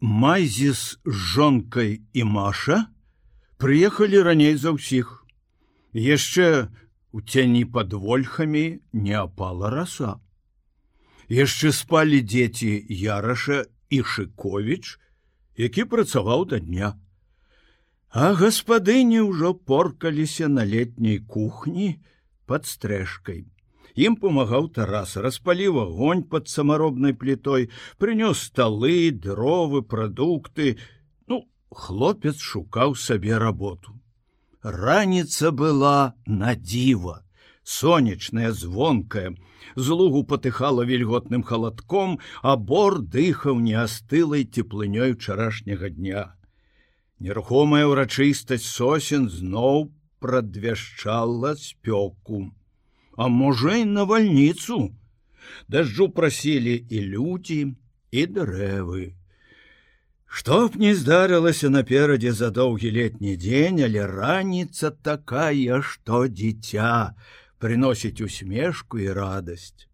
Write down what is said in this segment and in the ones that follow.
Майзіс з жонкай і Маша прыехалі раней за ўсіх. Яшчэ у цяні пад вольхамі не апала раса. Яшчэ спалі дзеці Яраша і Шковіч, які працаваў да дня. А гаспадыні ўжо поркаліся на летняй кухні под стрэжкай. Ім помагаў Тарас, распаліў огонь под самаробнай плітой, прынёс сталы, дровы, прадукты. Ну, хлопец шукаў сабе работу. Раніца была на дзіва, сонечная звонкая, з лугу патыхала вільготным халадком, а бор дыхаў неастылай теплынёй учарашняга дня. Нерухомая ўрачыстасць сосен зноў прадвяшчала спёку а можа і навальніцу. Дажджу прасілі і людзі і дрэвы. Што б не здарылася наперадзе за доўгі летні дзень, але раніца такая, што дзіця прыносіць усмешку і радасць.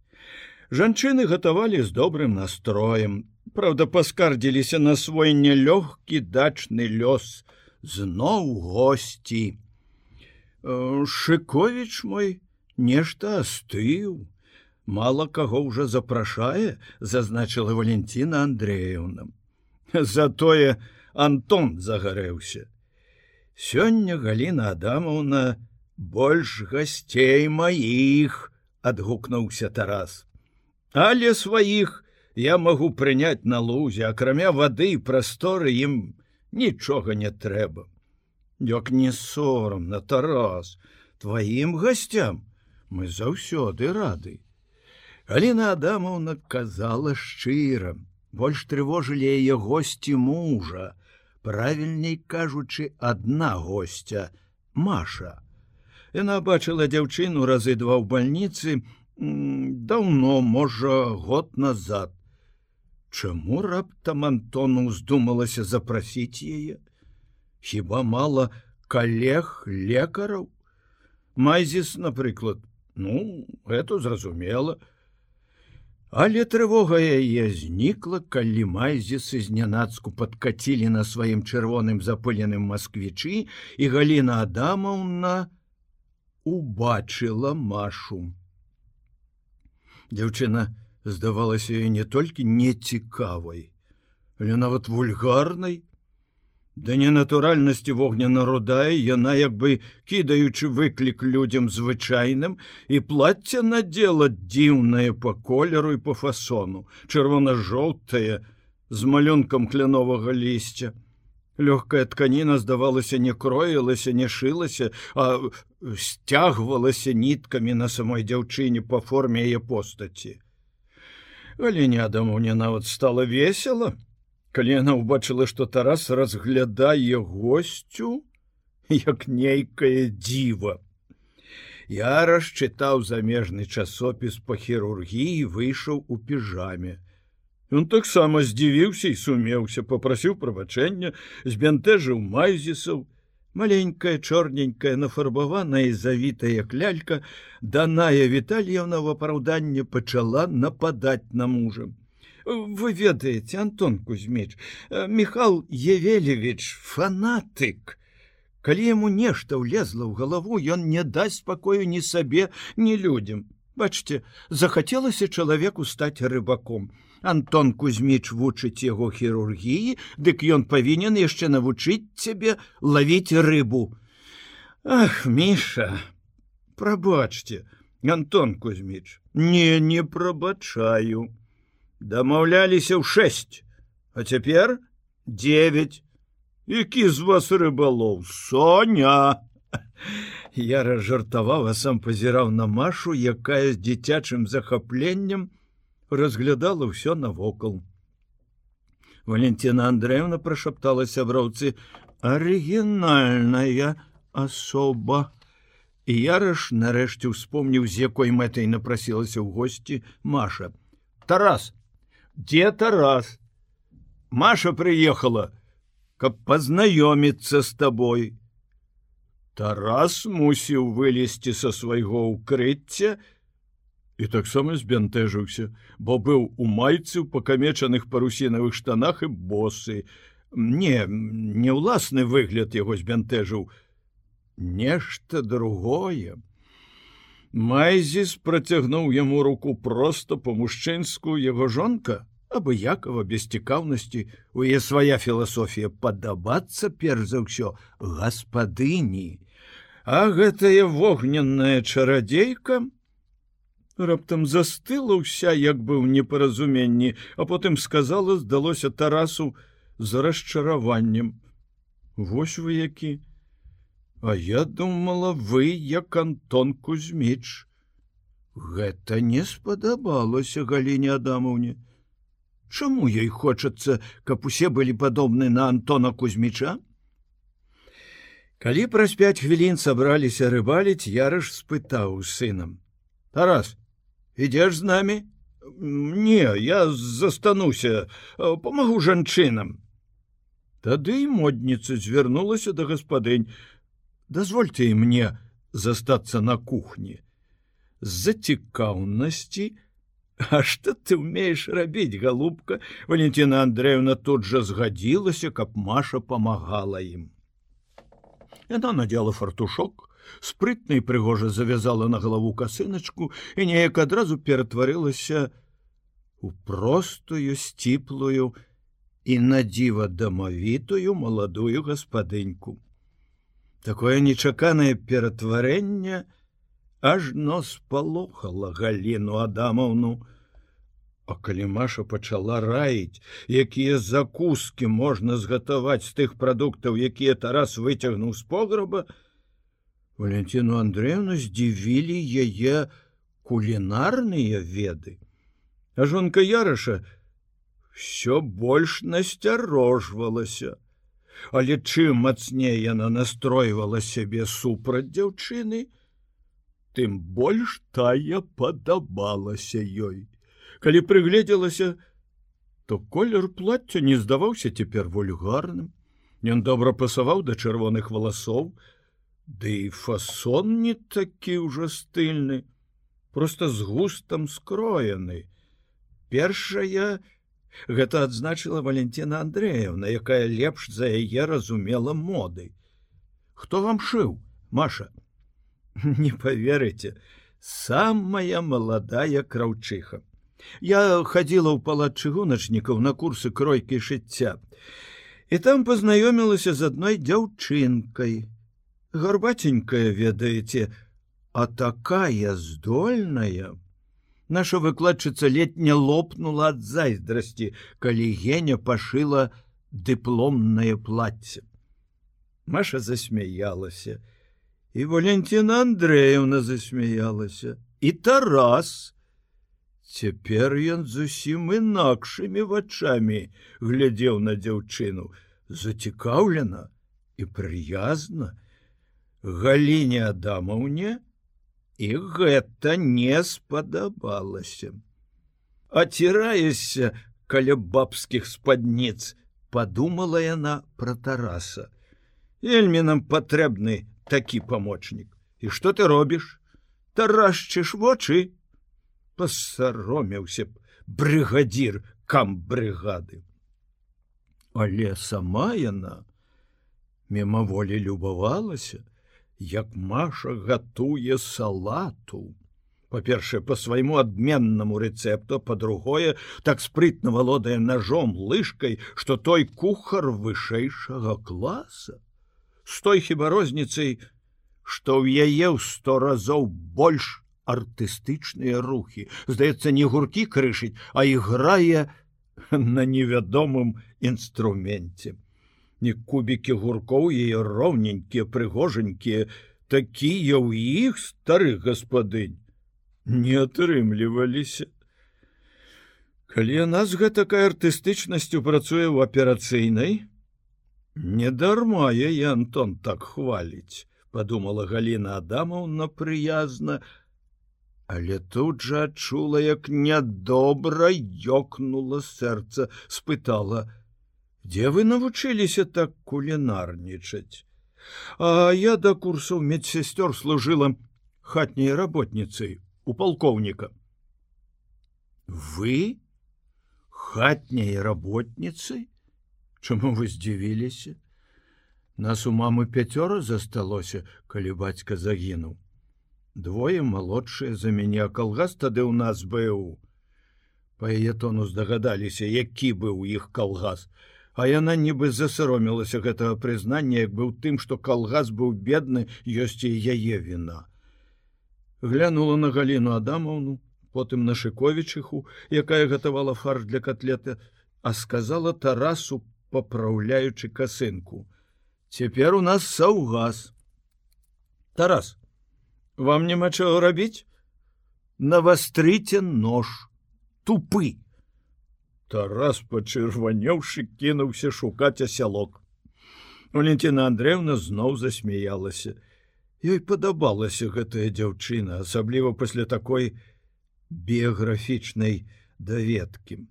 Жанчыны гатавалі з добрым настроем, Праўда, паскардзіліся на свой нялёгкі дачны лёс, зноў госці. «Э, Шковіч мой, нешта астыў мало каго ўжо запрашае зазначыла валентина андреевна. Затое антон загарэўся. Сёння галина адамаўна больш гасцей маіх адгукнуўся тарас. Але сваіх я магу прыняць на лузе акрамя вады і прасторы ім нічога не трэба. Як не сорамна тарас тваім гасцям мы заўсёды рады. Аліна Адамаўна казала шчыра, больш трывожылі яе госці мужа, правільней кажучы, адна гостця, Маша. Яна бачыла дзяўчыну разы два ў бальніцы даўно, можа, год назад. Чаму раптам Антону ўздумалася запрасіць яе? Хіба мала калег лекараў? Майзіс, напрыклад, Ну, это зразумела. Але трывога яе знікла, калі майзісы знянацку падкацілі на сваім чырвоным запыленым масквічы і Галіна Адамаўна убачыла машу. Дзяўчына здавалася не толькі нецікавай, але нават вульгарнай, Да ненатуральнасці вогняна рудае яна як бы кідаючы выклік людзям звычайным і плацце надзела дзіўнае по колеру і по фасону, чырвона-жоўтае з малюнкам кляновага лісця. Лёгкая тканіна здавалася не кроілася, не шылася, а сцягвалася ніткамі на самой дзяўчыне по форме яе постаці. Адаму мне нават стала весела, калі яна ўбачыла што тарас разглядае госцю як нейкае дзіва. Я расчытаў замежны часопіс по хірургіі выйшаў у піжаме. Ён таксама здзівіўся і сумеўся попрасіў прабачэння збянтэжыў майзісаў. Маленькая чорненькая нафарбаваная завітая клялька даная вітальевна в апраўданне пачала нападаць на мужам вы ведаеце антон кузьміч э, михал евелевич фанатык. Калі яму нешта ўлезла ў галаву ён не дасць спакою ні сабе ні людям бачце захацелася чалавеку стаць рыбаком. Антон кузьміч вучыць яго хірургіі дык ён павінен яшчэ навучыць цябе лавіць рыбу. Ах міша прабачце антон кузьміч не не прабачаю дамаўляліся ў 6 а цяпер 9 які з вас рыбалоў соня. Я разжартаваў а сам пазіраў на машу якая з дзіцячым захапленнем разглядала ўсё навокал. Валентина андреевна прашаптала сяброўцы арыгінальная асоба і яраш нарэшце успомніў з якой мэтай напрасілася ў госці маша тарас где тарас маша приехала каб познаёмиться с тобой тарас мусіў вылезти со свайго укрыцця і таксама збянтэжыўся, бо быў у майцы ў пакамечаных парусінавых штанах і босы. Не, не ўласны выгляд яго збянтэжыў, нешта другое. Майзіс працягнуў яму руку проста по-мужчынску яго жонка, абыякова без цікаўнасці у яе свая філасофія падабацца перш за ўсё гаспадыні. А гэтая вогненная чарадзейка раптам застыла ўся як бы ў непаразуменні, а потым сказала, здалося тарасу за расчараваннем. Вось вы які, А я думала, вы як Антон Кузьміч. Гэта не спадабалася галіне Адамаўне. Чаму ёй хочацца, каб усе былі падобны на Антона Кузьміча? Калі праз пяць хвілін сабраліся рыбаліць, ярыш спытаў сынам: « Тарас, ідзеш з намі? Не, я застануся, памагу жанчынам. Тады модніца звярнулася да гаспадынь, дазвольте мне застацца на кухні з-за цікаўнасці А что ты умеешь рабіць галубка Валентина Андреевна тут жа згадзілася каб Маша помагала ім Яна надела фартушок спрытна і прыгожа завязала на галаву касыначку і неяк адразу ператварылася у простую сціплую і надзіва дамавітую маладую гаспадыньку такое нечаканае ператварэнне ажно спалохала галіну адамаўну. А калі маша пачала раіць якія закускі можна згатаваць з тых прадуктаў якія тарас выцягнуў з пограба валентину андреевну здзівілі яе кулінарныя веды. А жонка ярыша все больш насцярожвалася але чым мацней яна настройвала сябе супраць дзяўчыны, тым больш тая падабалася ёй. Калі прыгледзелася, то колер плацця не здаваўся цяпер вульгарным. Ён добра пасаваў да чырвоных валасоў, Ды і фасон не такі ўжо стыльны, просто з густам скроены. Першая, Гэта адзначыла Валентина Андреевна, якая лепш за яе разумела моды. Хто вам шыў, Маша? Не поверыце, самая маладая краўчыха. Я хадзіла ў палат чыгуначнікаў на курсы кройкі шыцця. І там пазнаёмілася з адной дзяўчынкай. Гарбаценькая, ведаеце, а такая здольная, наша выкладчыца летня лопнула ад зайздрасці, калі геня пашыла дыпломнае платце. Маша засмяялася, і Валентина Андреевна засмяялася, і Тарас. Цяпер ён зусім інакшымі вачамі глядзеў на дзяўчыну, зацікаўлена і прыязна. Галіне Адамаўне, і гэта не спадабалася. Аціраешся каля бабскіх спадніц, подумала яна про тараса. Вельмі нам патрэбны такі памочнік. І што ты робіш? Тарашчыш вочы, пасаромеўся б брыгадзір кам брыгады. Але сама яна мімаволі любавалася, як Маша гатуе салату. Па-першае, по свайму адменнаму рэцэпту, па-другое, так спрытна валодае ножом лыжкай, што той кухар вышэйшага класа. З той хіба розніцай, што ў яе ў сто разоў больш артыстычныя рухі. Здаецца, не гуркі крышыць, а іграе на невядомым інструменце не кубікі гуркоў яе роўненькія прыгожанькія такія ў іх старых гаспадынь. Не атрымліваліся. Калі яна з гэтакай артыстычнасцю працуе ў аперацыйнай недарма я антон так хваліць подумала галина адамаўна прыязна але тут жа адчула як нядобра ёкнула сэрца спытала Дзе вы навучыліся так кулінарнічаць? А я да курсаў медсестёр служыла хатняй работніцай у палкоўніка. вы хатняй работніцай чаму вы здзівіліся нас у мамы пяцёра засталося калі бацька загінуў двое малодшыя за мяне калгас тады ў нас быў. Па яе тону здагадаліся які быў іх калгас а яна нібы засаромілася гэтага прызнання як быў тым што калгас быў бедны ёсць і яе віна. Глянула на галіну адамаўну потым на шыковічыху якая гатавала фарш для котлета а сказала тарасу папраўляючы касынку цяпер у нас саўгас тарас вам няма чаго рабіць? Навастрыце нож тупы тарас пачырванеўшы кінуўся шукаць асялок валентина андреевна зноў засмяялася ёй падабалася гэтая дзяўчына асабліва пасля такой біяграфічнай даведкі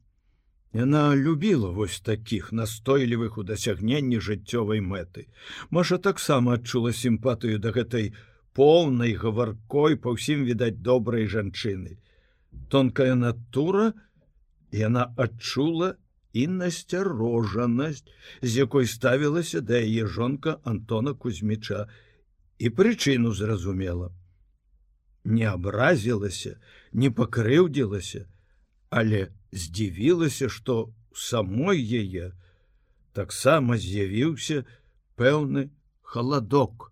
Яна любіла вось такіх настойлівых у дасягненні жыццёвай мэты. Маша таксама адчула сімпатыю да гэтай поўнай гаваркой па ўсім відаць добрай жанчыны. Тонкая натура яна адчула і насцярожанасць, з якой ставілася да яе жонка Антона Кузьміча і прычыну зразумела. Не абразілася, не пакрыўдзілася, але здзівілася, што самой яе таксама з'явіўся пэўны халадок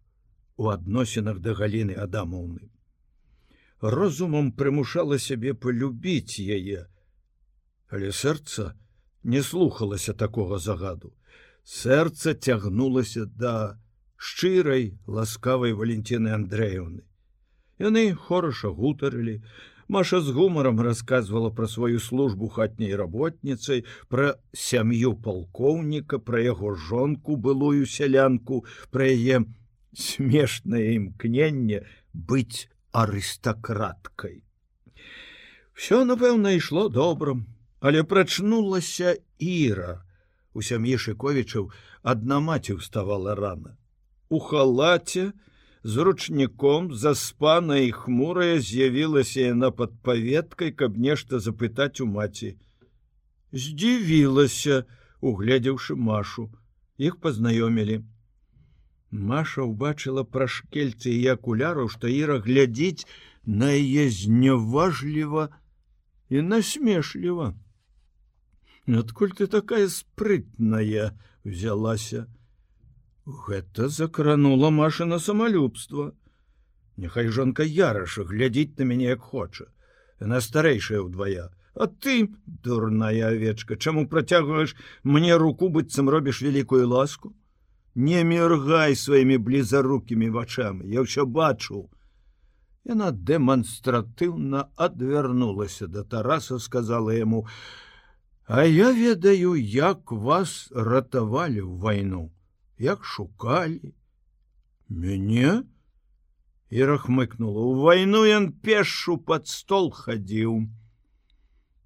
у адносінах да галіны адамоўны. Розумам прымушала сябе полюбіць яе, але сэрца не слухалася такога загаду. Сэрца цягнулася да шчырай ласкавай Валентины Андреевны. Яны хораша гутарылі, Маша з гумаром рассказывала про сваю службу хатняй работніцай, про сям'ю палкоўніка, про яго жонку былую сялянку, про яе смешнае імкненне быць арыстакраткай. Всё, напэўна, ішло добрым, але прачнулася Іра. У сям'і Шковічаў адна маці ўставала рана. У халаце, з ручніком заспана і хмурая з'явілася яна пад паветкай, каб нешта запытаць у маці. Здзівілася, угледзеўшы машу, іх пазнаёмілі. Маша ўбачыла пра шкельцы і акуляраў, што іра глядзіць на яе зняважліва і насмешліва. Адкуль ты такая спрытная взялася, Гэта закранула машына самалюбства. Няхай жонка яраша глядзіць на мяне як хоча. Яна старэйшая ўдвая. А ты, дурная авечка, чаму працягваеш мне руку быццам робіш вялікую ласку? Не міргай сваімі блізарукімі вачамі, я ўсё бачу. Яна дэманстратыўна адвярнулася да Тараса, сказала яму: « А я ведаю, як вас ратавалі ў вайну як шукалі. Мяне? І рахмыкнула у вайну ён пешу под стол хадзіў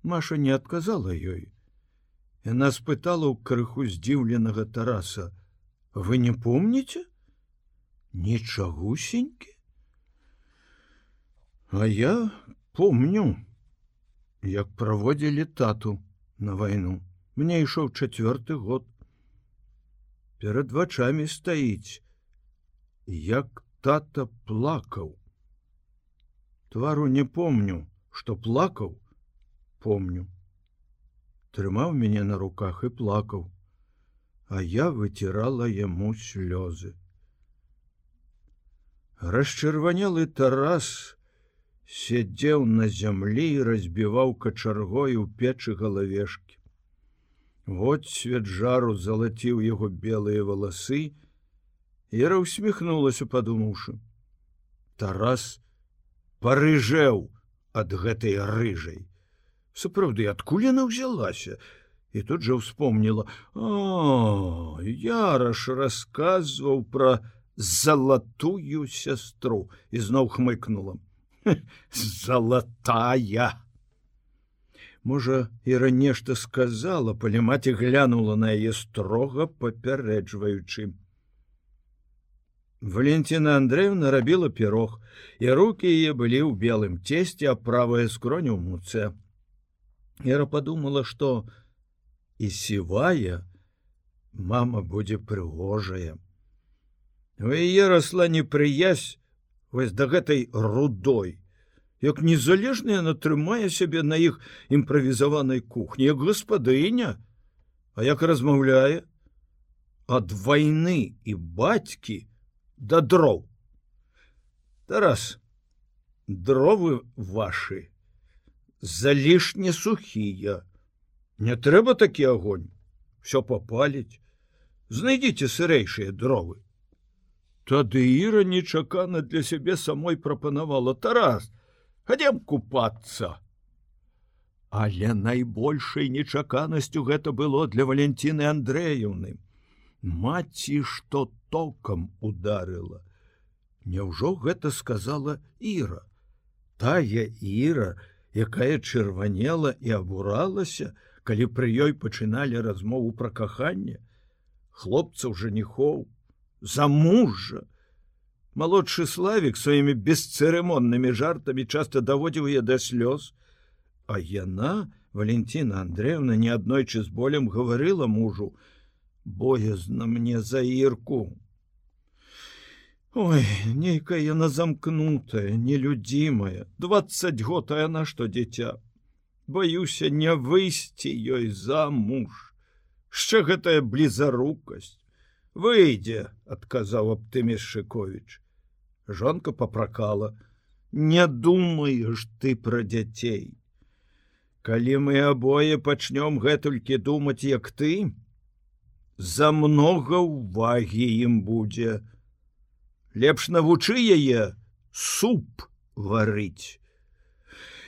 Маша не адказала ёй. Яна спытала ў крыху здзіўленага тараса вы не помніце? Нічагусенькі? А я помню як праводзілі тату на вайну мне ішоў чацвёрты год. Перад вачами стаіць як тата плакаў твару не помню что плакаў помню. Трымаў мяне на руках і плакаў а я выцірала яму слёзы. Расчырванелы тарас сядзеў на зямлі і разбіваў качаргой у печы галавешкі Вот свет жару залаціў яго белыя валасы. Ера усміхнулася, падумаўшы. Тарас парыжэў ад гэтай рыжай. Сапраўды, адкуль яна ўзялася, і тут жа ўспомніла: О, Яраш расказваў пра залатую сястру і зноў хмыкнула: Залатая! Можа, Іра нешта сказала, палі маці глянула на яе строга папярэджваючы. Валентина Андреевна рабіла пірог, і руки яе былі ў белым цесце, а правая скроню ў муцэ. Эра подумала, што і сівая мама будзе прыгожая. У яе расла непрыязь вось да гэтай рудой. Як незалежная натрымае сябе на іх імправізаванай кухні, як гаспадыня, А як размаўляе ад вайны і бацькі да дроў. Тарас, дровы ваши залішне сухія. Не трэба такі огоньнь, все попаліць. Знайдзіце сырэйшыя дровы. Тады Іра нечакана для сябе самой прапанавала Тарас, хадзем купацца. Але найбольшай нечаканасцю гэта было для Валентины Андреевны. Маці, што токам ударыла. Няўжо гэта сказала Іра. Тая Іра, якая чырванела і абуралася, калі пры ёй пачыналі размову пра каханне, хлопцаў жаніхоў, за мужа. Малодшы славік сваімі бесцырымоннымі жартамі часта даводзіў я да слёз, А яна, Валентина Андреевна неаднойчы з болем гаварыла мужу: боязна мне за ірку. Ой, нейкая яна замкнутая, нелюдзімая, 20 год а яна што дзіця. Баюся не выйсці ёй за муж. Шчэ гэтая блізарукасць выйдзе адказаў аптымішчыкович жонка попракала не думаеш ты пра дзяцей калі мы абое пачнём гэтулькі думаць як ты за много увагі ім будзе. Лепш навучы яе суп варыць.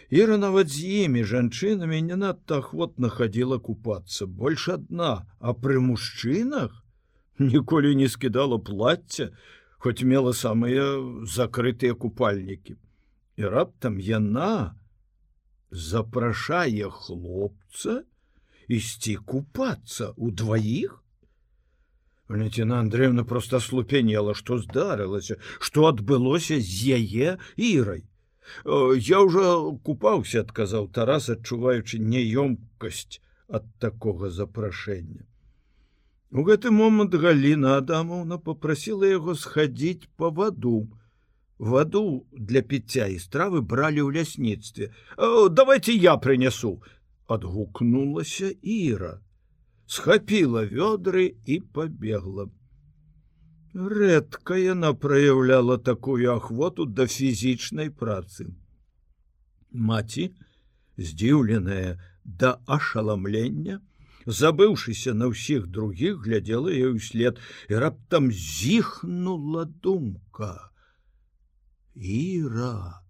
Іра нават з імі жанчынамі не надта ахвотна хадзіла купацца. Больш адна. А пры мужчынах ніколі не скідала плацця, хоць мела самыя закрытыя купальнікі. І раптам яна запрашае хлопца ісці купацца у дваіх. Валентина Андреевна просто слупенела, што здарылася, што адбылося з яе ірай. Я ўжо купаўся, адказаў Тарас, адчуваючы няёмкасць ад такога запрашэння. У гэты момант Галіна Адамаўна попрасіла яго схадзіць по ваду. Ваду для піцця і стравы бралі ў лясніцтве. давайте я прынясу, адгукнулася Іра, схапіла вёдры і побегла. Рэдка яна праяўляла такую ахвоту да фізічнай працы. Маці, здзіўленая да ашаламлення, забыўшыся на ўсіх других глядзела я ўслед і раптам зіхнула думка. Іра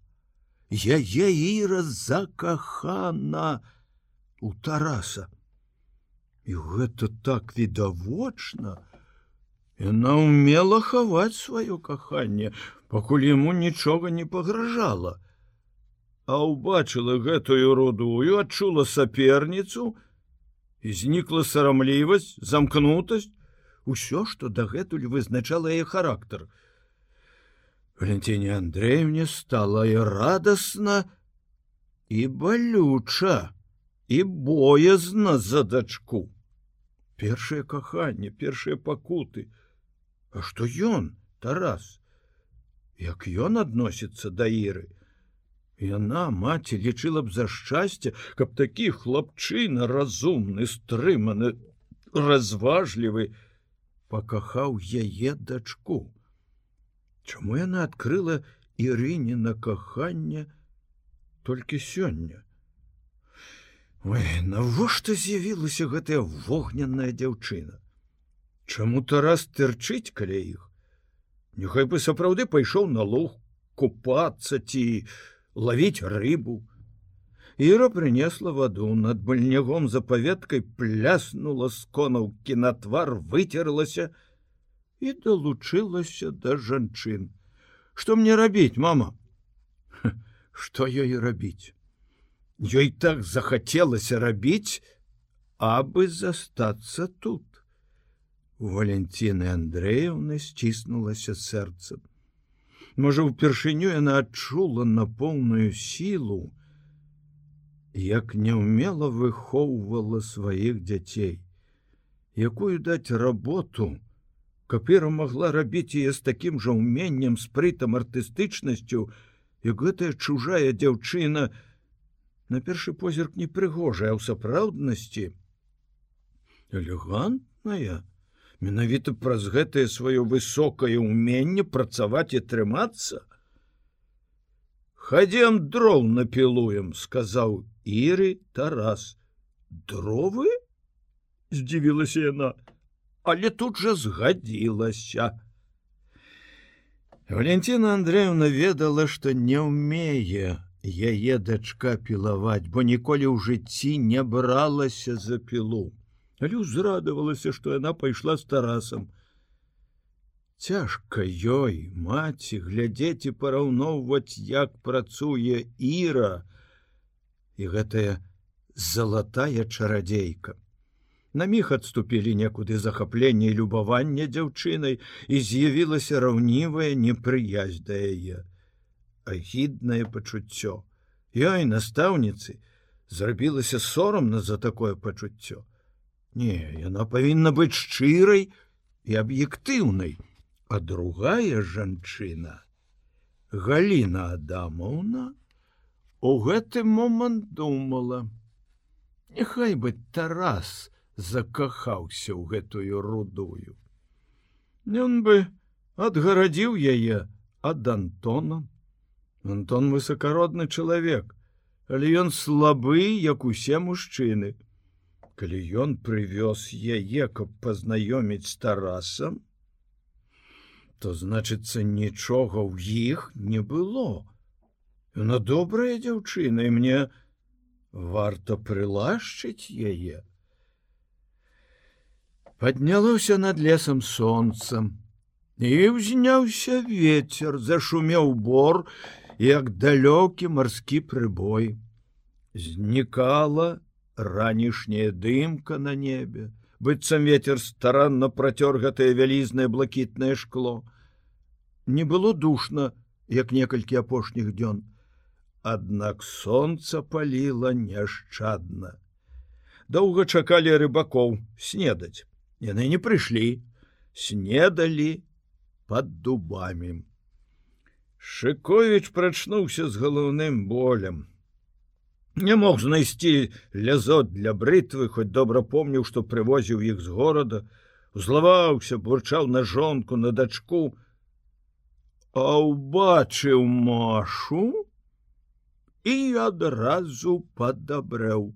яе іра закахана у тараса! І гэта так відавочна яна умела хаваць сваё каханне пакуль яму нічога не пагражала а ўбачыла гэтую рудую адчула саперніцу і знікла сарамлівасць замкнутасць. Усё што дагэтуль вызначала яе характар. Валентине Андреевне стала і радасна і балюча і боязна за дачку. Першае каханне першыя пакуты. А што ён Тарас? Як ён адносіцца да іры Яна маці лічыла б за шчасце, каб такі хлапчына разумны, стрыманы, разважлівы пакахаў яе дачку. Чаму яна адкрыла Ірыне на каханне толькі сёння? Ой, навошта з'явілася гэтая вогненная дзяўчына? Чаму Тарас тырчыць каля іх? Няхай бы сапраўды пайшоў на луг купацца ці ловить рыбу. Іра принесла ваду над больнягом за паветкай пляснула сконаўкі на твар выцерлася і долучылася да жанчын. Што мне рабіць, мама? Што ёй рабіць? Ёй так захацелася рабіць, абы застацца тут. У Валентины Андреевны сціснулася сэрцам можа упершыню яна адчула на поўную сілу як няўмела выхоўвала сваіх дзяцей, якую даць работу, каб Іра магла рабіць яе з такім жа ўменнем спрытам артыстычнасцю, як гэтая чужая дзяўчына на першы позірк непрыгожая ў сапраўднасці элегантная менавіта праз гэтае сваё высокае ўменне працаваць і трымацца? Хадзем дроў напілуем сказаў іры тарас. Дровы? здзівілася яна. Але тут жа згадзілася. Валентина Андреевна ведала, што не ўмее яе дачка пілаваць, бо ніколі ў жыцці не бралася за пілу. Але узрадавалася, што яна пайшла з тарасам. Цяжка ёй, маці, глядзець і параўноўваць, як працуе Іра. І гэтая залатая чарадзейка на міг адступілі некуды захапленне любавання дзяўчынай і з'явілася раўнівая непрыязь да яе. Агіднае пачуццё. Ёй настаўніцы зрабілася сорамна за такое пачуццё не яна павінна быць шчырай і аб'ектыўнай а другая жанчына галина адамаўна у гэты момант думала няхай бы тарас закахаўся ў гэтую рудую. Ён бы адгарадзіў яе ад Антона. Антон высокародны чалавек, але ён слабы, як усе мужчыны. Калі ён прывёз яе, каб пазнаёміць з тарасам, то значыцца нічога ў іх не было. Яна добрая дзяўчына і мне варта прылашчыць яе поднялося над лесам солнцем і ўзняўся ветер зашумеў бор як далёкі марскі прыбой знікала ранішняя дымка на небе быццам ветер старанна працёр гэтае вялізнае блакітнае шкло. Не было душно як некалькі апошніх дзён. Аднак солнце паліла няшчадна. Доўга чакалі рыбакоў снедаць. Яны не прыйшлі снедалі под дубамі. Шыкович прачнуўся з галаўным болем не мог знайсці лязот для брытвы хоць добра помніў што прывозіў іх з горада узлаваўся бурчаў на жонку на дачку а убачыў машу і адразу падабрэў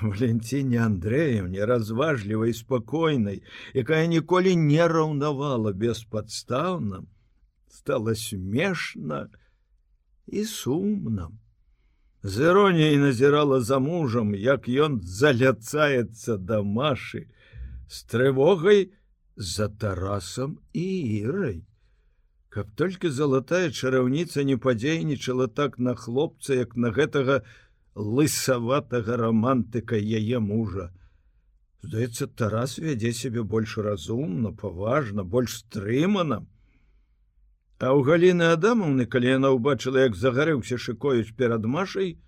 Валентине Андреевне разважлівай спакойнай, якая ніколі не раўнавала беспадстаўна, стала смешна і сумна. З іроніяй назірала за мужам, як ён заляцаецца да машы, з трывогай за тарасам і ірай. Каб толькі залатая чараўніца не падзейнічала так на хлопца, як на гэтага, лысаватага романтыка яе мужа. Здаецца, Тарас вядзе сябе больш разумна, паважна, больш стрымана. А ў галіны Адамаўны, калі яна ўбачыла, як загарэўся шыкоюць перад машай,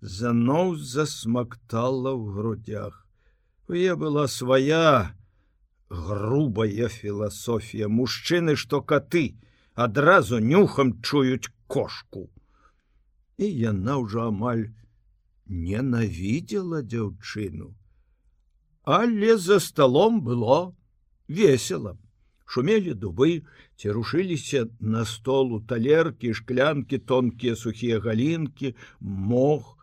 заноў засмактала ў грудях. У е была свая грубая філасофія мужчыны, што каты адразу нюхам чуюць кошку і яна ўжо амаль ненавідзела дзяўчыну. Але за сталом было весело. Шумелі дубы, ці рушыліся на столу талеркі, шклянкі, тонкія сухія галінкі, мог,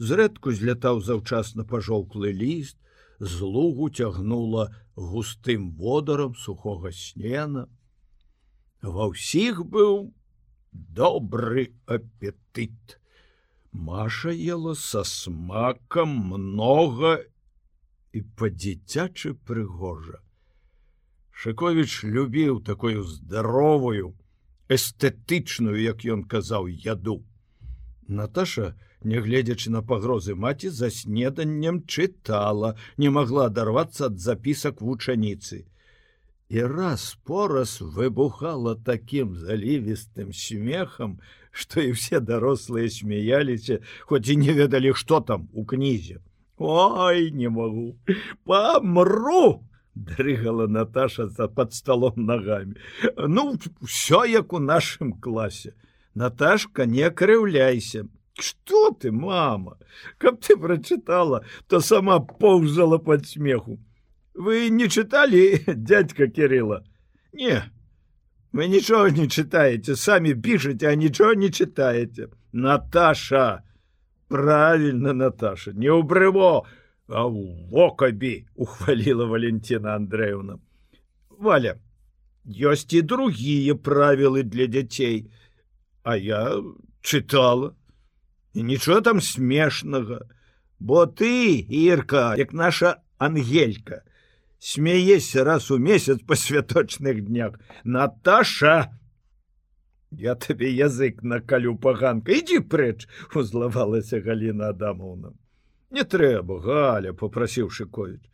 зрэдку злятаў заўчасна пажоўклы ліст, з лугу цягнула густым водарам сухога снена. Ва ўсіх быў добры апетыт. Маша ела со смаком много і по-дзіцячы прыгожа. Шковіч любіў такую здаровую, эстэтычную, як ён казаў яду. Наташа, нягледзячы на пагрозы маці за снеданнем чытала, не магла адарвацца ад запісак вучаніцы і раз пораз выбухала таким залівістым смехам, што і все дарослыя смяяліся, хоць і не ведалі, што там у кнізе. Ой, не магу, памру! Дрыгала Наташа за под столом ногами. Ну все як у нашым класе. Наташка не крыўляйся. Что ты, мама? Каб ты прочитала, то сама поўзала под смеху. Вы не чыталі дядька Кирилла? Не, вы нічого не читаете, самі пішаце, а нічого не читаете. Наташа, правильно, Наташа, не убрыво, а локабі ухвалила Валентина Андреевна. Валя, ёсць і другие правілы для дзяцей, А я чытала і нічого там смешнага, бо ты, Ірка, як наша ангелька, смяешься раз у месяц по святочных днях. Наташа я табе язык накалю паганка ідзі прэч узлавалася Галина Адамовна не трэба галя попрасіў шыкоіць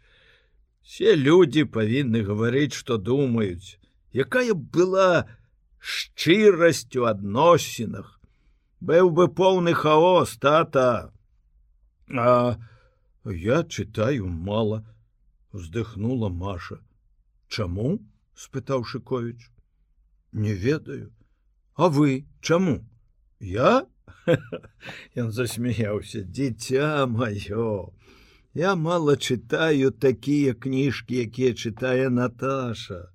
все люди павінны гаварыць что думаюць якая была шчырасць у адносінах быў бы поўны хаос тата а я читаю мало вздыхнула Маша. Чаму? спытаў Шковіч. Не ведаю. А вы чаму? Я? Ён засмяяўся, дзіця маё. Я мало чытаю такія кніжкі, якія чытае Наташа.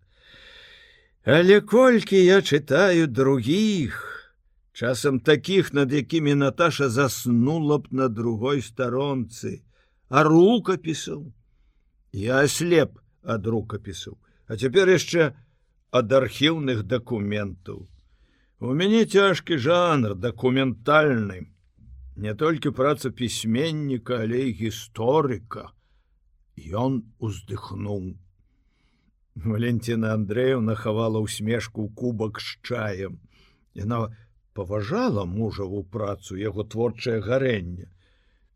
Але колькі я чытаю других, часам таких, над якімі Наташа заснула б на другой старонцы, а рукапісаў, Я слеп ад рукапісаў, а цяпер яшчэ ад архіўных дакументаў. У мяне цяжкі жанр дакументальны, не толькі праца пісьменніка, але і гісторыка. Ён уздыхнуў. Валентина Андреевна хавала усмешку кубак з чаем. Яна паважала мужаву працу яго творчае гарэнне.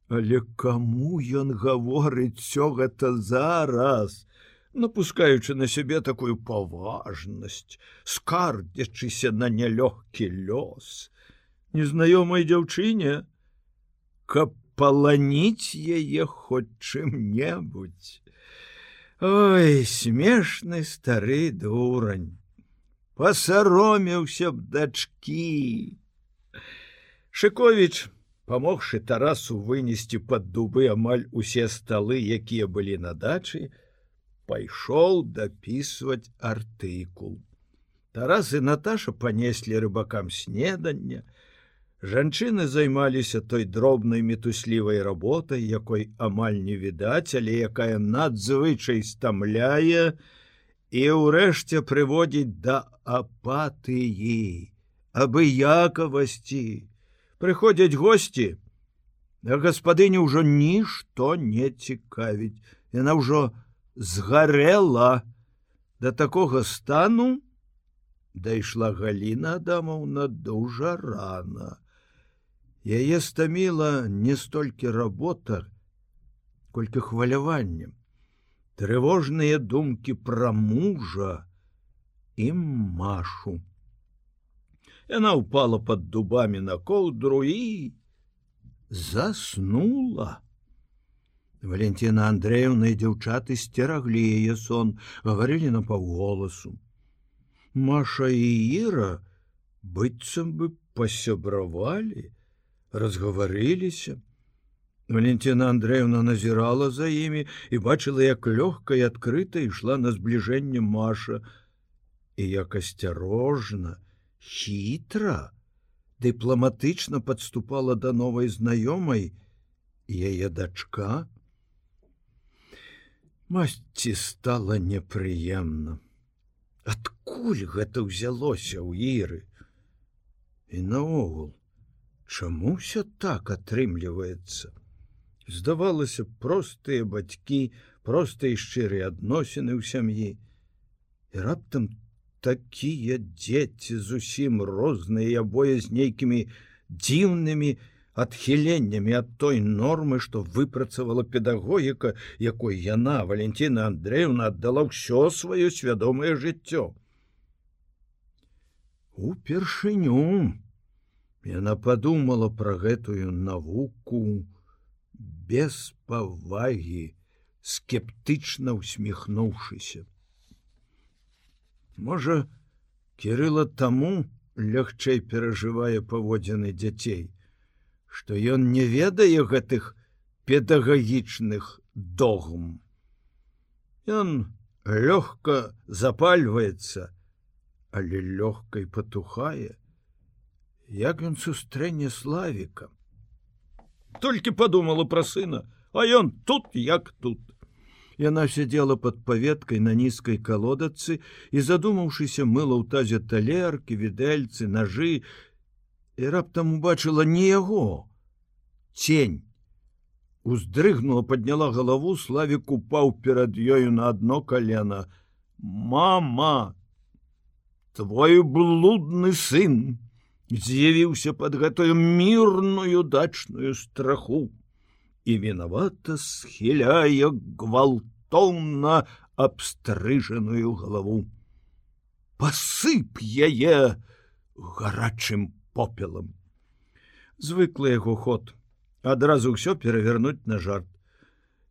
Але каму ён гаворыць все гэта зараз, напускаючы на сябе такую паважнасць, скардзячыся на нялёгкі лёс, незнаёмай дзяўчыне, каб паланіць яе хоць чым-небудзь. Ой, смешны стары дурань, пасаромеўся б дачкі. Шковіч, памогшы тарасу вынесці под дубы амаль усе сталы якія былі на дачы пайшоў дапісваць артыкул. Тарас і наташа панеслі рыбакам снедання жанчыны займаліся той дробнай метуслівай работай якой амаль не відаць але якая надзвычай стамляе і ўрэшце прыводзіць да апатыі абыякавасці. Прыходзяць гости а гаспадыня ўжо нішто не цікавіць. Яна ўжо згарэла. До такога стану дайшла галина адамаўна дужа рано яе стаміла не столькі работа колькі хваляваннем трывожныя думкі пра мужа і машу. Яна упала под дубами на коўдру і заснула. Валентина Андреевна і дзяўчаты сцераглі яе сон, гаварылі на паўголасу. Маша і Іра быццам бы пасябравалі, разгаварыліся. Валентина Андреевна назірала за імі і бачыла, як лёгка і адкрыта ішла на збліжэнне Маша і як асцярожна, хітра дыпламатычна подступала до новой знаёмай яе дачка масці стала непрыемна. Адкуль гэта ўзялося ў іры? І наогул чаму все так атрымліваецца? Здавалася простыя бацькі простыя шчырыя адносіны ў сям'і. І раптам такія дзеці зусім розныя абое з нейкімі дзіўнымі адхіленнямі ад той нормы, што выпрацавала педагогіка, якой яна Валентина Андреевна аддала ўсё сваё свядомае жыццё. Упершыню Яна подумала пра гэтую навуку без павагі, скептычна усміхнуўшыся. Можа, Кірыла таму лягчэй перажывае паводзіны дзяцей, што ён не ведае гэтых педагагічных догм. Ён лёгка запальваецца, але лёгкай патухае, як ён сустрэне славіка. Толькі падумала пра сына, а ён тут як тут. Яна сядзела под паветкай на нізкай калодацы і задумаўшыся мыла ў тазе талеркі, відэльцы, ножы і раптам убачыла не яго. Цень. Уздрыгнула, подняла галаву, славік упаў перад ёю на одно колено. Мама, твой блудны сын з'явіўся под гэтую мірную дачную страху і вінавата схіляе гвалтоўна абстрыжаную галаву. Пасып яе гарачым попелам. Звыклы яго ход, адразу ўсё перавярнуць на жарт.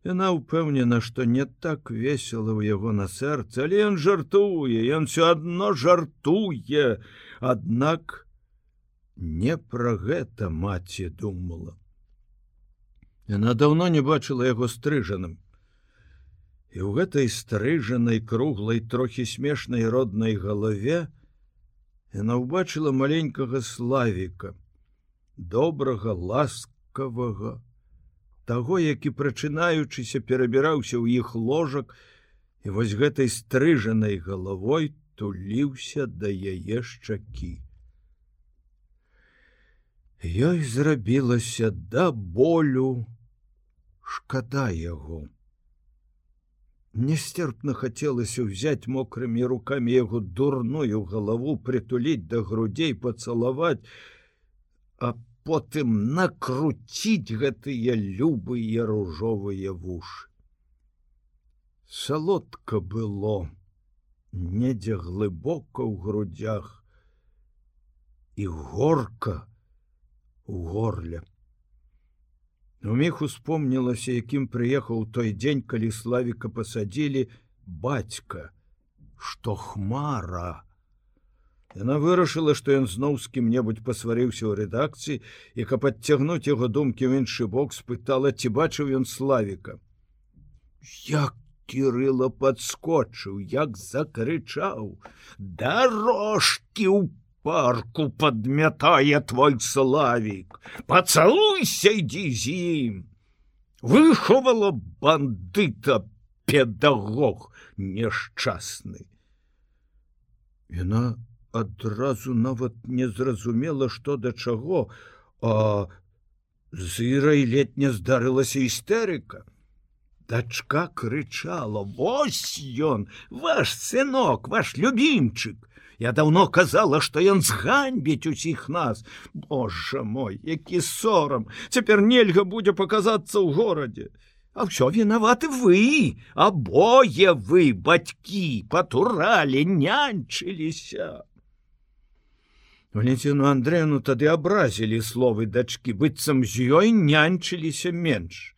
Яна ўпэўнена, што не так весело ў яго на сэрца, але ён жартуе, ён все адно жартуе, аднак не пра гэта маці думала. Яна даўно не бачыла яго стрыжаным. І ў гэтай стрыжанай круглай трохі смешнай роднай галаве яна ўбачыла маленькага славіка, добрага, ласкавага, таго, які прачынаючыся перабіраўся ў іх ложак і вось гэтай стрыжанай галавой туліўся да яе шчакі. Ёй зрабілася да болю, шкада яго. Нестерпна хацелася ўзяць мокрымі руками яго дурную галаву прытуліць да грудзей пацалаваць, а потым накруціць гэтыя любыя ружовыя вушы. Салодка было, недзе глыбока ў грудях і горка у горле. У міг успомнілася, якім прыехаў той дзень, калі славіка пасадзілі бацька, што хмара. Яна вырашыла, што ён зноў з кім-небудзь пасварыўся ў рэдакцыі і каб адцягнуць яго думкі ў іншы бок спытала, ці бачыў ён славіка. Як кірыла падскочыў, як закрычаў: Дарожкі ў парку подмятае твой славик. Поцалуйся иди з ім выховала бандыта педагог нешчасны яна адразу нават не зразумела что да чаго а зырай летня здарылася істэрыка дачка крычала вось ён ваш сынок ваш любімчык Я давно казала, што ён зганьбіць усіх нас. Божа мой, які сорам, цяпер нельга будзе паказацца ў горадзе. А ўсё вінаваты вы, абое вы, бацькі, патуралі, нянчыліся. Валентину Андрену тады абразілі словы дачкі, быццам з ёй нянчыліся менш.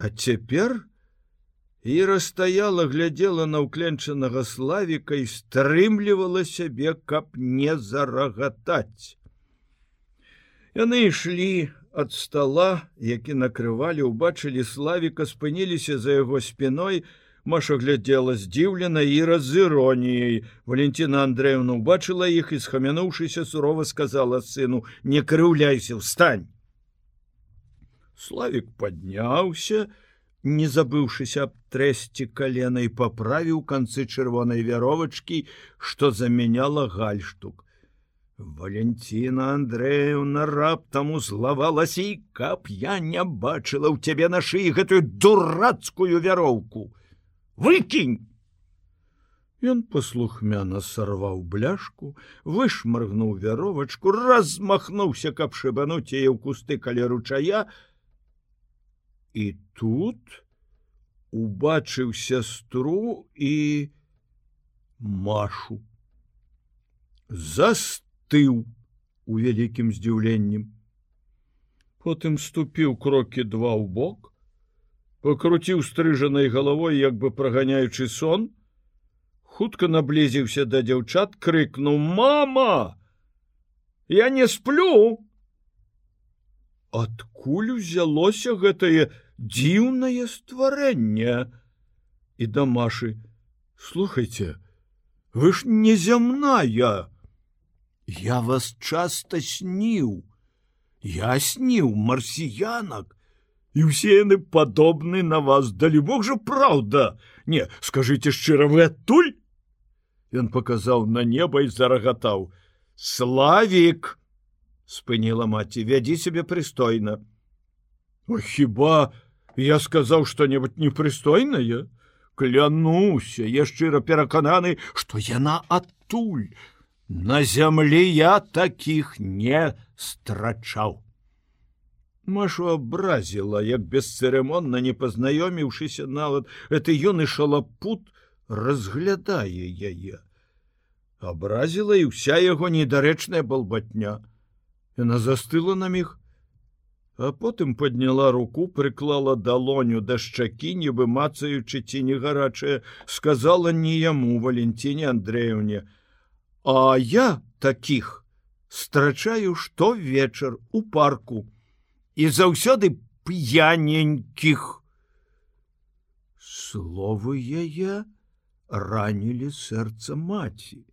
А цяпер, Іра стаяла, глядзела на ўкленчанага славіка і стрымлівала сябе, каб не зарагатаць. Яны ішлі ад стола, які накрывалі, убачылі славіка, спыніліся за яго спиной, Маша глядзела здзіўлена і раз іроніяй. Валентина Андреевна убачыла іх і схамянуўшыся сурова сказала сыну: « Не крыўляйся, встань. Славік падняўся, не забыўшыся аб трэсці каленай паправіў канцы чырвонай вяровачкі, што замяняла гальштук. Валентина Андреевна раптам узлавалася і каб я не бачыла ў цябе на шыі гэтую дурацкую вяроўку. Выкінь! Ён паслухмяна сарваў бляшку, вышмаргнуў вяровачку, размахнуўся, каб шыбануць яе ў кусты каля ручая, і тут убачыў сястру і машу застыў у вялікім здзіўленнем. Потым ступіў крокі два ў бок, пакруціў стрыжанай галавой, як бы праганяючы сон, хутка наблізіўся да дзяўчат, крыкнуў: «Мама! Я не сплю! Адкуль узялося гэтае дзіўнае стварэнне і да Машы, слухайте, вы ж незямная. Я вас часто сніў. Я сніў марсіянак, і ўсе яны падобны на вас, далі Бог жа праўда. Не, скажите шчыра вы адтуль. Ён паказаў на неба і зарагатаў: Славік! спыніла маці, вядзі сябе прыстойна. Хіба я сказаў што-небудзь непрыстойнае? Клянуся, я шчыра перакананы, што яна адтуль. На зямлі я такіх не страчаў. Машу абразіла, як бесцырымонна не пазнаёміўшыся нават это юны шалапут разглядае яе. Абразіла і ўся яго недарэчная балбатня. Яна застыла на міг, а потым подняла руку, прыклала далоню да шчакі, нібы мацаючы ці не гарачая, сказала не яму Валентине Андреевне: « А я таких страчаю што вечар у парку і заўсёды п'яненькіх. Словы яе ранілі сэрца маці.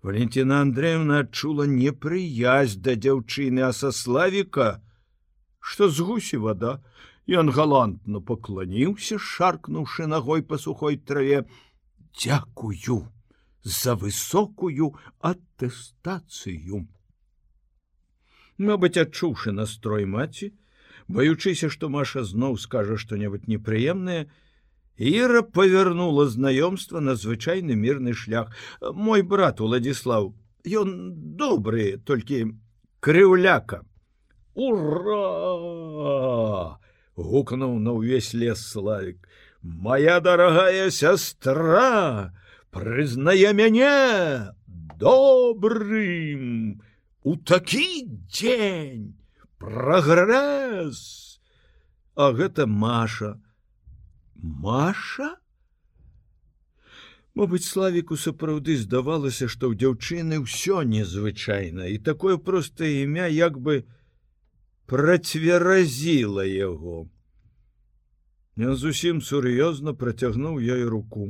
Валентина Андреевна адчула непрыязь да дзяўчыны а са славіка, што з гусі вода, ён галантно пакланіўся, шаркнуўшы ногой па сухой траве: Дякую за высокую атэстацыю. Мабыць, адчуўшы настрой маці, баючыся, што Маша зноў скажа што-небудзь непрыемнае, Іра павярнула знаёмства на звычайны мірны шлях. Мой брат Уладзіслав, ён добры, толькі крыўляка. Ура! гукнуў на ўвесь лес славік. Моя дарагая сястра! прызнае мяне добрым у такі дзень прагрэс а гэта маша маша Мабыць славіку сапраўды здавалася што ў дзяўчыны ўсё незвычайна і такое простае імя як бы працверазіла яго Ён зусім сур'ёзна працягнуў ёй руку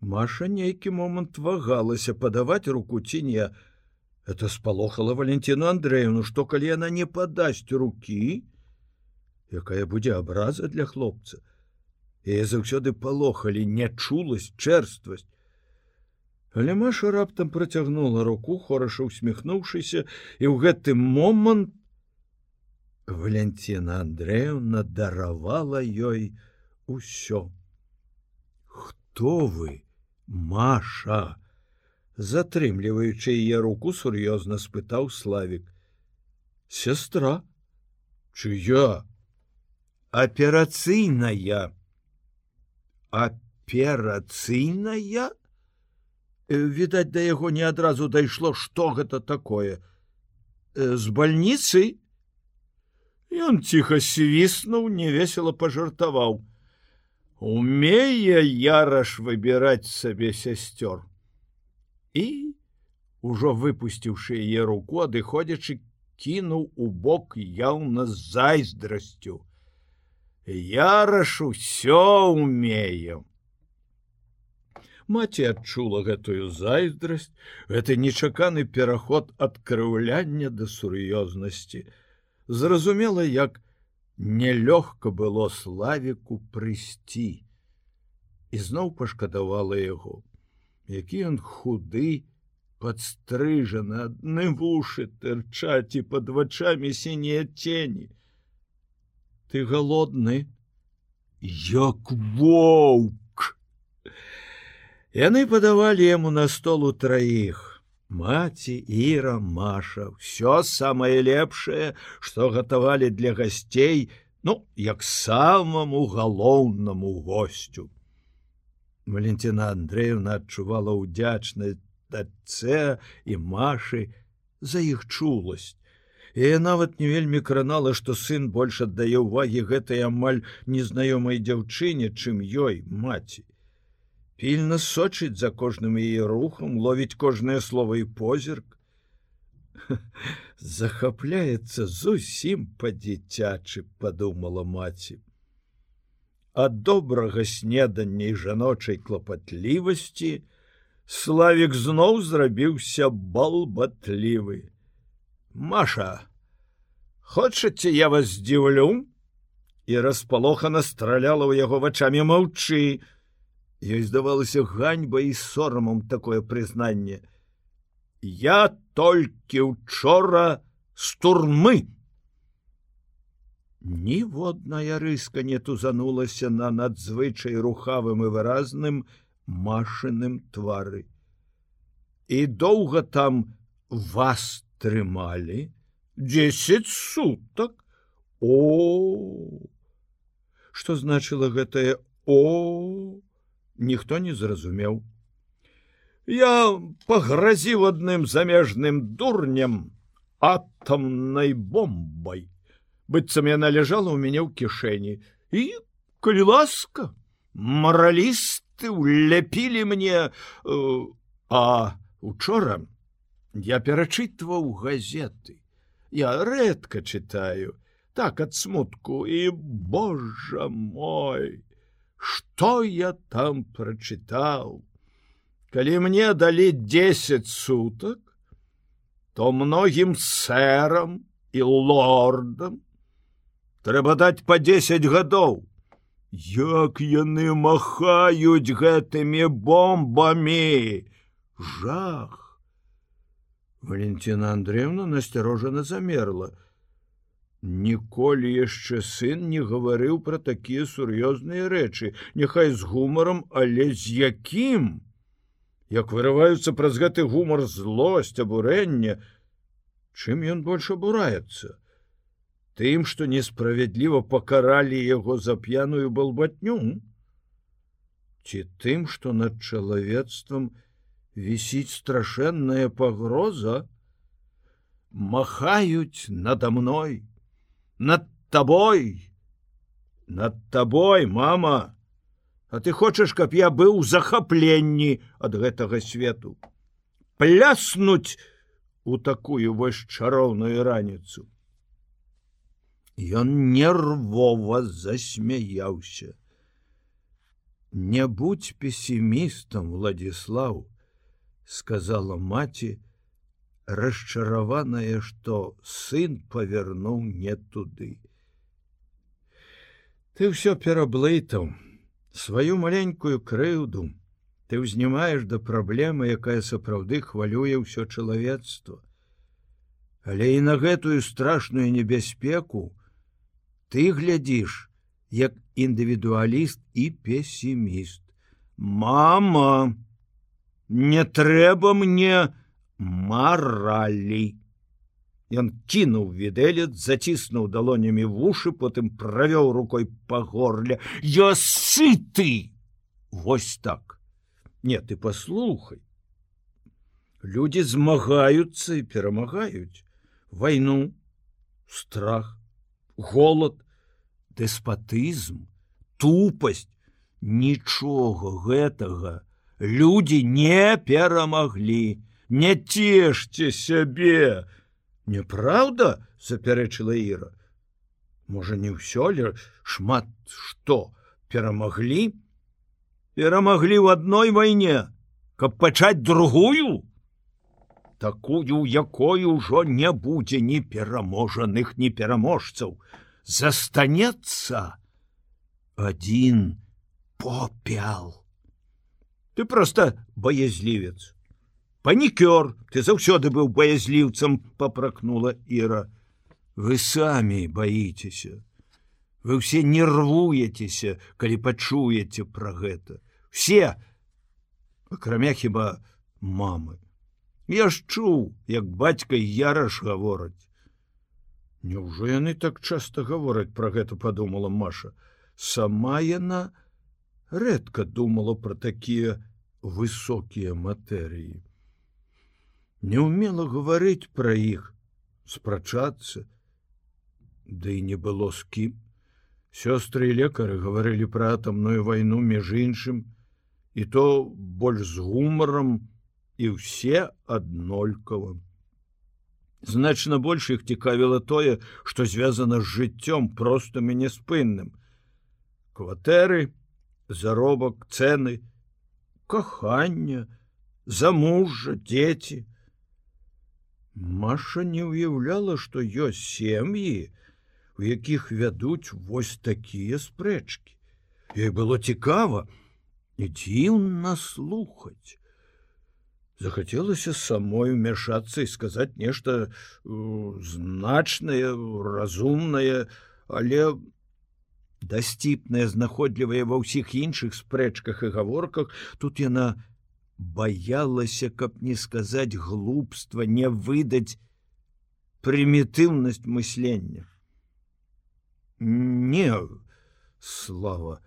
Маша нейкі момант вагалася падаваць руку ці не. Это спалохала Валентину Андреевну, што калі яна не падасць рукі, якая будзе абраза для хлопца. Яе заўсёды палохалі нячуласць, чэрствасць. Але Маша раптам працягнула руку, хораша усміхнуўшыся, і ў гэты момант Валентина Андреевна даравала ёй усё. Хто вы? Маша, затрымліваючы яе руку сур'ёзна спытаў славик. Сестра, чыя? Аперацыйная. Аперацыйная? Відаць, да яго не адразу дайшло, што гэта такое. З бальніцы? Ён ціха свіснуў, невесела пажартаваў умее яраш выбирать сабе сясцёр і ужо выпусціўшы яе руку адыходзячы кінуў у бок яўна з зайздрасцю яраш усё умею маці адчула гэтую зайздрасць гэта нечаканы пераход ад крыўляння да сур'ёзнасці зразумела як нелёгка было славіку прыйсці. І зноў пашкадавала яго. Які ён худы подстрыжаны адны вушы тырчаць і под вачами сінія тені ты голодны як воўк! Яны падавалі яму на столу траіх Маці, Іра, Маша, ўсё самае лепшае, што гатавалі для гасцей, ну, як самаму галоўнаму гостю. Валентина Андреевна адчувала ўдзячнасць дачцэ і Машы за іх чуласць. І нават не вельмі кранала, што сын больш аддае ўвагі гэтай амаль незнаёмай дзяўчыне, чым ёй маці. Пільна сочыць за кожным яе рухам, ловіць кожнае слово і позірк. Захапляецца зусім па-дзіцячы, падумала маці. Ад добрага снедання і жаночай клапатлівасці, Славік зноў зрабіўся балбатлівы. Маша, хочаце я вас здзіўлю? І распалохана страляла ў яго вачамі маўчы. Ёй здавалася ганьба і сорамам такое прызнанне. Я толькі учора з турмы. Ніводная рыска не тузанулася на надзвычай рухавым і выразным, машыным твары. І доўга там вас трымалі десять суток о что значыла гэтае о ніхто не зразумеў. Я пагразіў адным замежным дурнем атамнай бомбай. Быццам яна ляжала ў мяне ў кішэні. І калі ласка мараліст ты уляпілі мне э, а учора я перачытваў газеты. Я рэдка чытаю. Так ад смутку. І божа мой что я там прачытаў калі мне далі 10 суток то многім сэрам і лордам трэба даць по 10 гадоў Як яны махаюць гэтымі бомбамі? Жах! Валентина Андреевна насцярожана замерла ніколі яшчэ сын не гаварыў пра такія сур'ёзныя рэчы. Няхай з гумаром але з якім? Як вырываюцца праз гэты гумар злосць абурэння чым ён больш абураецца? Тым, што несправядліва пакаралі яго за п'яную балбатню, ці тым, што над чалавецтвам вісіць страшэнная пагроза, махаюць надо мной, над табой, над табой, мама, А ты хочаш, каб я быў захапленні ад гэтага свету, пляснуць у такую вось чароўную раніцу. Ён нервова засмяяўся. Не будь песімістам, Владіслав, сказала маці, расчараваная, што сын павярнуў не туды. Ты ўсё пераблытаў сваю маленькую крыўду, ты ўзнімаеш да праблемы, якая сапраўды хвалюе ўсё чалавецтва. Але і на гэтую страшную небяспеку, ты глядзіш як індывідуаліст і песіміст мама не трэба мне маралі Ён кінуў відэлец заціснуў далонямі вушы потым правёў рукой па горле. Я сыты Вось так. Не ты паслухай Людзі змагаюцца і перамагаюць вайну страх голод, дэспатызм, тупасць, нічога гэтага людзі не перамаглі, не цешце сябе. Няправда, запярэчыла Іра. Можа, не ўсё ли? Шмат што перамаглі, перамаглі ў адной вайне, каб пачаць другую, такую якой ужо не будзе ні пераможаных ні пераможцаў. Застанецца один попял ты просто боязлівец панікёр ты заўсёды быў боязліўцам попракнула ира вы самі боіцеся вы все нервуецеся калі пачуеце пра гэта все акрамя хіба мамы Я ж чуў, як бацька яраш гавораць. Няўжо яны так часта гавораць пра гэта падумала Маша. Сама яна рэдка думала пра такія высокія матэрыі. Не умела гаварыць пра іх, спрачацца, Ды да і не было з кім. Сёстры і лекары гаварылі пра атамную вайну між іншым, і то больш з гумаром і ўсе аднолькава. Значна больш іх цікавіла тое, што звязана з жыццём простым і няспынным. Кватэры, заробак, цэны, кахання, замужжа, дзеці. Маша не ўяўляла, што ёсць сем'і, у якіх вядуць вось такія спрэчкі. Ёй было цікава і дзіўна слухаць. Захацелася самой умяшацца і сказаць нешта значнае, разумнае, але дасціпная, знаходлівая ва ўсіх іншых спрэчках і гаворках, тут яна баялася, каб не сказаць глупства, не выдаць прымітыўнасць мыслення. Не, слава,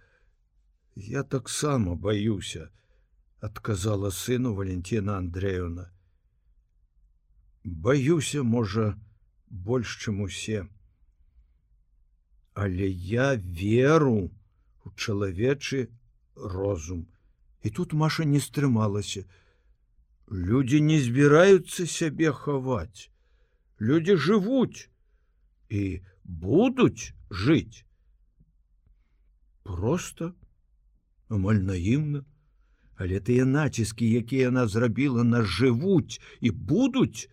я таксама баюся, адказала сыну Валентина Андреевна. Баюся, можа, больш, чым усе. Але я веру у чалавечы розум. І тут Маша не стрымалася. Людзі не збіраюцца сябе хаваць. Людзі жывуць і будуць жыць просто амаль наіўна але тыя націскі якія яна зрабіла нас жывуць і будуць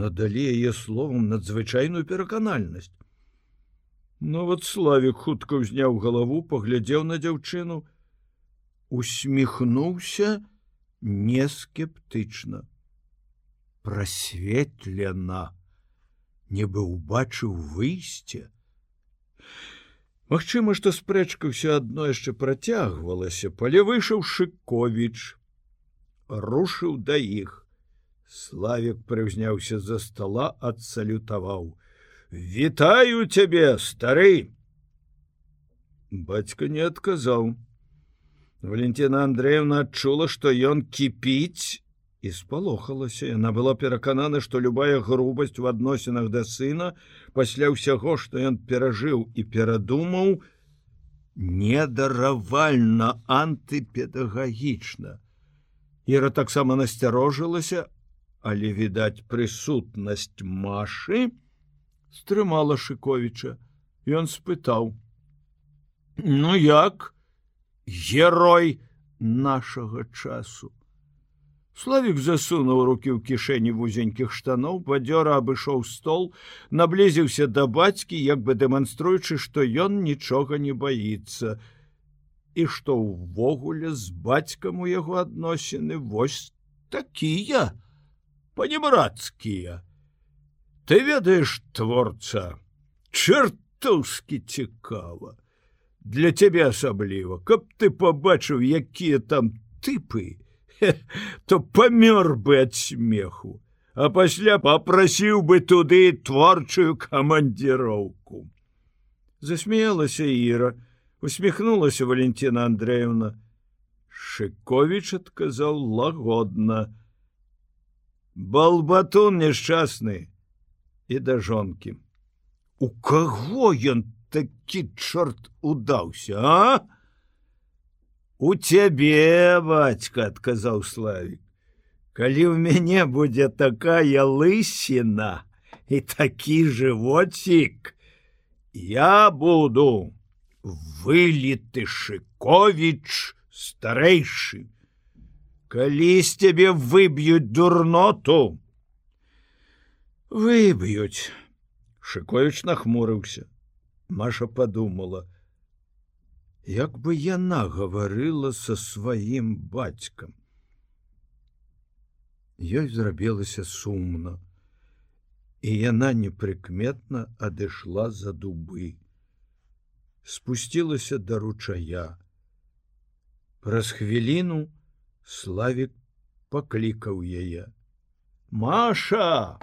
надалі яе словам надзвычайную пераканальнасць нават славик хутка ўзняў галаву паглядзеў на дзяўчыну усміхнуўся нескептычна просветлена нібы убачыў выйсце Магчыма, што спрэчка ўсё адно яшчэ працягвалася, пале выйшаў шыковіч, рушыў да іх. Славік прыўзняўся за стола, адсалютаваў: « Вітаю цябе, стары! Бацька не адказаў. Валентина Андреевна адчула, што ён кіпіць і спалохалася яна была пераканана што любая грубасць в адносінах да сына пасля ўсяго што ён перажыў і перадумаў недаравальна антыпедагагічна Іра таксама насцярожылася але відаць прысутнасць машы стрымала шыковіча ён спытаў ну як герой нашага часу Славик засунуў руки ў кішэні вузенькіх штаноў, бадзёра абышоў стол, наблізіўся да бацькі, як бы дэманструючы, што ён нічога не баіцца. І што ўвогуле з бацькам у яго адносіны вось такія, панебрацкія. Ты ведаеш творца, чертоўскі цікава. Для цябе асабліва, каб ты пабачыў, якія там тыпы, то памёр бы ад смеху, а пасля попрасіў бы туды творчую камандзіроўку. Засмеялася Іра, усміхнулася Валентина Андреевна. Шковіч адказаў лагодна: Балбатун няшчасны і да жонкі. У каго ён такі чорт удаўся, а? У цябе бацька адказаў славик. Калі ў мяне будзе такая лысіна і такі жывоцік я буду выліты шыковіч старэйшы калі з цябе выб'юць дурноту. Выб'юць шыковіч нахмурыўся Маша подумала — як бы яна гаварыла со сваім бацькам. Ёй зрабілася сумна, і яна непрыкметна адышла за дубы. Спусцілася да ручая. Праз хвіліну славик паклікаў яе: « Маша!